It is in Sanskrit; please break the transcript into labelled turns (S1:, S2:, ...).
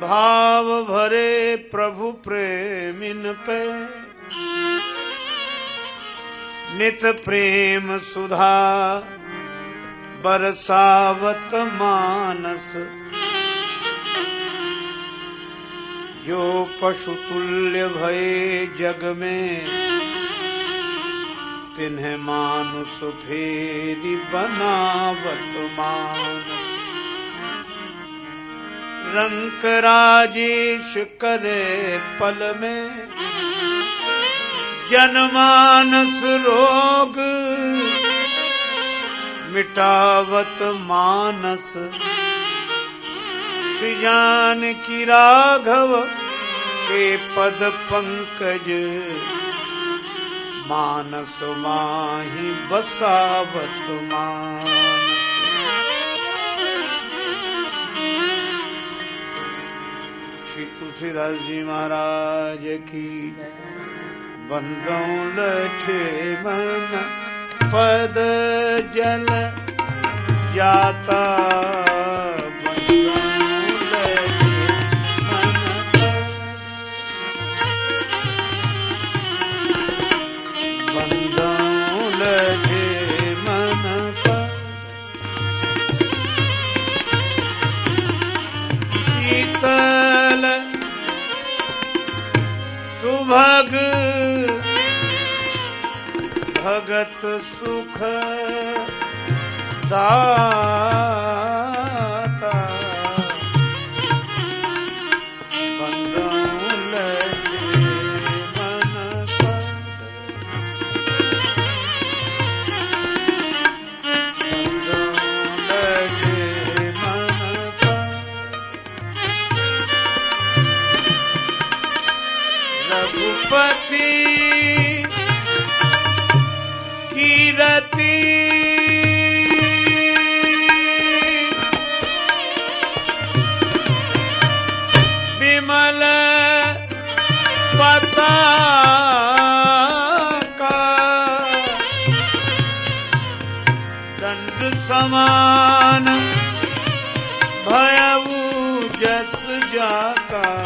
S1: भाव भरे प्रभु प्रेमिन पे। नित प्रेम सुधा बरसावत मानस। जो पशु तुल्य भये जग में। तिन्हें मानुष फेरी बनावत मानस रंक राजेश करे पल में। जनमानस रोग मिटावत मानस। श्रीजान की राघव के पद पंकज मानस माही बसावत मानस श्री तुलसीदास जी महाराज की। बंदों लछे मन पद जल जाता ਭਗ ਭਗਤ ਸੁਖ ਦਾ ਬਿਮਲ ਪਤਾ ਕਾ ਦੰਡ ਸਮਾਨ ਭਇਉ ਜਸ ਜਾਕਾ